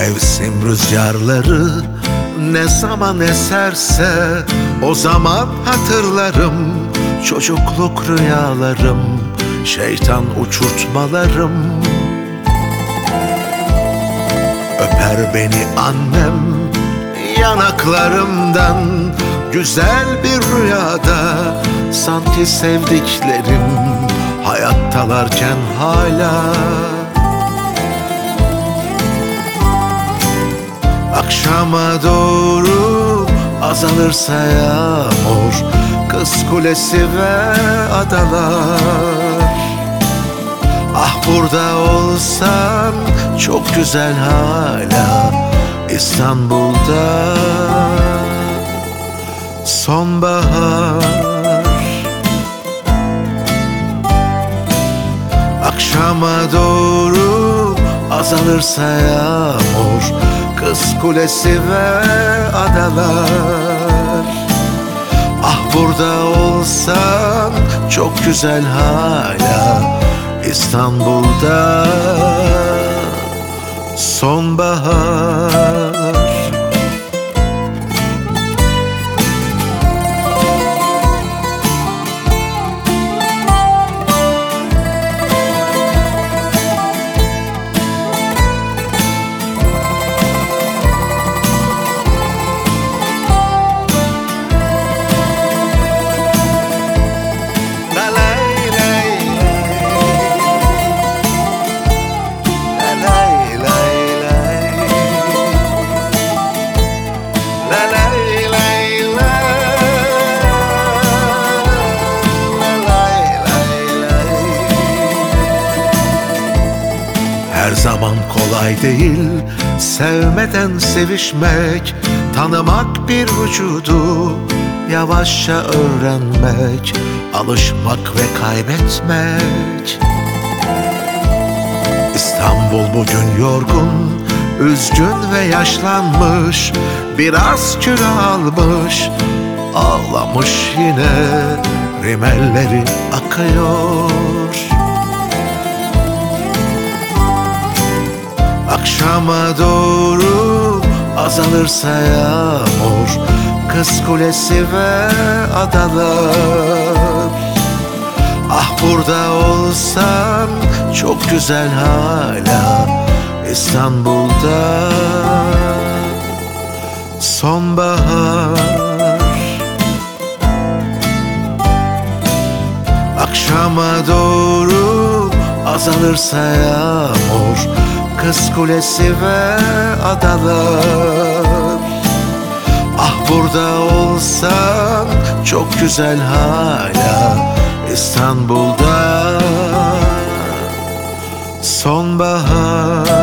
Mevsim rüzgarları ne zaman eserse O zaman hatırlarım. Çocukluk rüyalarım Şeytan uçurtmalarım. Öper beni annem yanaklarımdan. Güzel bir rüyada sanki sevdiklerim Hayattalarken hala Akşama doğru azalırsa yağmur Kız kulesi ve adalar. Ah burada olsan çok güzel hala İstanbul'da. Sonbahar. Akşama doğru azalırsa yağmur Kız kulesi ve adalar. Ah burada olsan çok güzel hala İstanbul'da. Sonbahar Her zaman kolay değil Sevmeden sevişmek Tanımak bir vücudu Yavaşça öğrenmek Alışmak ve kaybetmek. İstanbul bugün yorgun Üzgün ve yaşlanmış Biraz kilo almış Ağlamış yine Rimelleri akıyor Akşama doğru azalırsa yağmur Kız kulesi ve adalar. Ah burada olsan çok güzel hala İstanbul'da. Sonbahar. Akşama doğru azalırsa yağmur Kız Kulesi ve adalar. Ah burada olsan çok güzel hala İstanbul'da. Sonbahar.